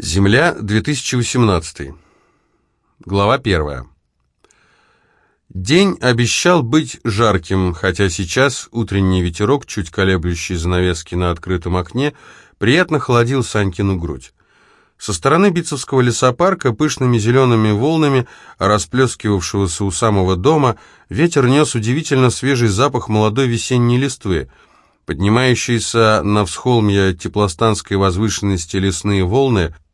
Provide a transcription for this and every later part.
Земля, 2018. Глава 1. День обещал быть жарким, хотя сейчас утренний ветерок, чуть колеблющий занавески на открытом окне, приятно холодил Санькину грудь. Со стороны Битцевского лесопарка пышными зелеными волнами, расплескивавшегося у самого дома, ветер нес удивительно свежий запах молодой весенней листвы. Поднимающиеся на всхолмье теплостанской возвышенности лесные волны –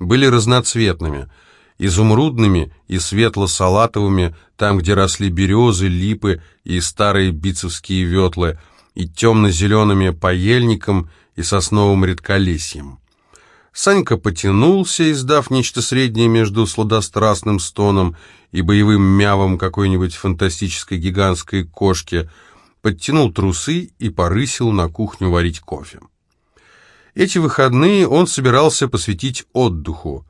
были разноцветными, изумрудными и светло-салатовыми, там, где росли березы, липы и старые бицевские ветлы, и темно-зелеными паельником и сосновым редколесьем. Санька потянулся, издав нечто среднее между сладострастным стоном и боевым мявом какой-нибудь фантастической гигантской кошки, подтянул трусы и порысил на кухню варить кофе. Эти выходные он собирался посвятить отдыху.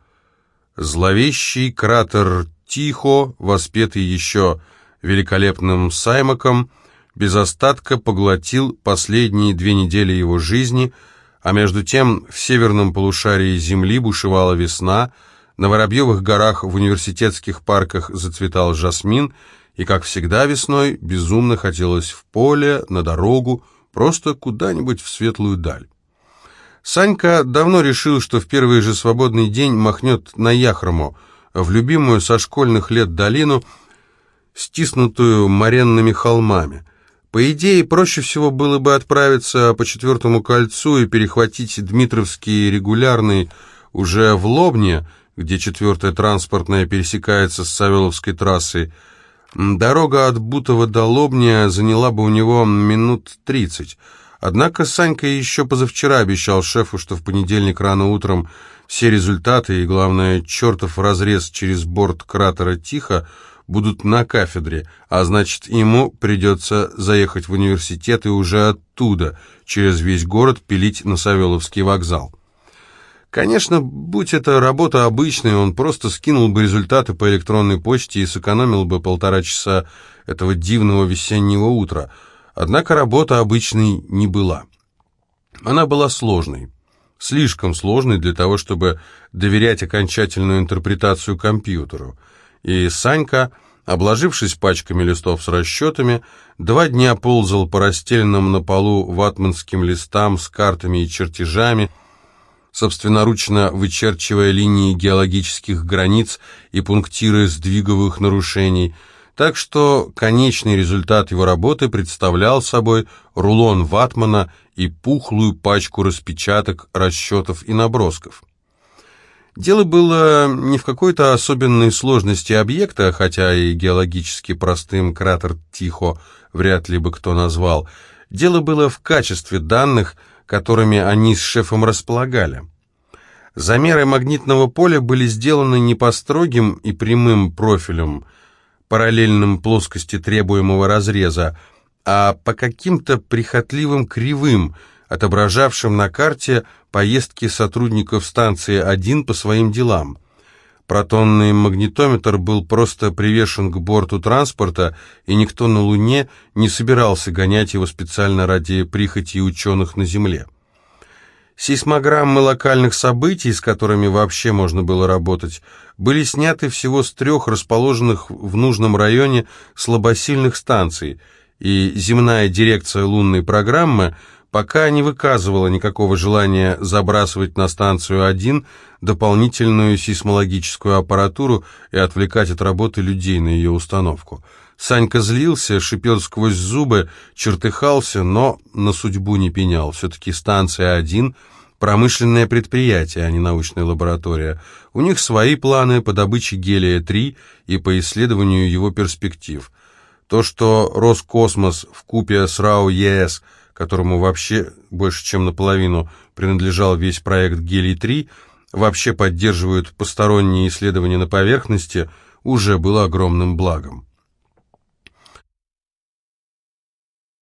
Зловещий кратер Тихо, воспетый еще великолепным Саймаком, без остатка поглотил последние две недели его жизни, а между тем в северном полушарии Земли бушевала весна, на Воробьевых горах в университетских парках зацветал жасмин, и, как всегда весной, безумно хотелось в поле, на дорогу, просто куда-нибудь в светлую даль. Санька давно решил, что в первый же свободный день махнет на Яхрому, в любимую со школьных лет долину, стиснутую моренными холмами. По идее, проще всего было бы отправиться по четвертому кольцу и перехватить Дмитровский регулярный уже в Лобне, где четвертая транспортная пересекается с Савеловской трассой. Дорога от Бутова до Лобня заняла бы у него минут тридцать, Однако Санька еще позавчера обещал шефу, что в понедельник рано утром все результаты и, главное, чертов разрез через борт кратера Тихо будут на кафедре, а значит, ему придется заехать в университет и уже оттуда, через весь город, пилить на Савеловский вокзал. Конечно, будь это работа обычная, он просто скинул бы результаты по электронной почте и сэкономил бы полтора часа этого дивного весеннего утра – Однако работа обычной не была. Она была сложной. Слишком сложной для того, чтобы доверять окончательную интерпретацию компьютеру. И Санька, обложившись пачками листов с расчетами, два дня ползал по расстеленным на полу ватманским листам с картами и чертежами, собственноручно вычерчивая линии геологических границ и пунктиры сдвиговых нарушений – так что конечный результат его работы представлял собой рулон ватмана и пухлую пачку распечаток, расчетов и набросков. Дело было не в какой-то особенной сложности объекта, хотя и геологически простым кратер Тихо вряд ли бы кто назвал. Дело было в качестве данных, которыми они с шефом располагали. Замеры магнитного поля были сделаны не по строгим и прямым профилям, параллельным плоскости требуемого разреза, а по каким-то прихотливым кривым, отображавшим на карте поездки сотрудников станции 1 по своим делам. Протонный магнитометр был просто привешен к борту транспорта, и никто на Луне не собирался гонять его специально ради прихоти ученых на Земле. Сейсмограммы локальных событий, с которыми вообще можно было работать, были сняты всего с трех расположенных в нужном районе слабосильных станций, и земная дирекция лунной программы пока не выказывала никакого желания забрасывать на станцию 1 дополнительную сейсмологическую аппаратуру и отвлекать от работы людей на ее установку. Санька злился, шипел сквозь зубы, чертыхался, но на судьбу не пенял. Все-таки станция 1 — промышленное предприятие, а не научная лаборатория. У них свои планы по добыче гелия-3 и по исследованию его перспектив. То, что Роскосмос в купе с РАО-ЕС, которому вообще больше чем наполовину принадлежал весь проект «Гелий-3», вообще поддерживают посторонние исследования на поверхности, уже было огромным благом.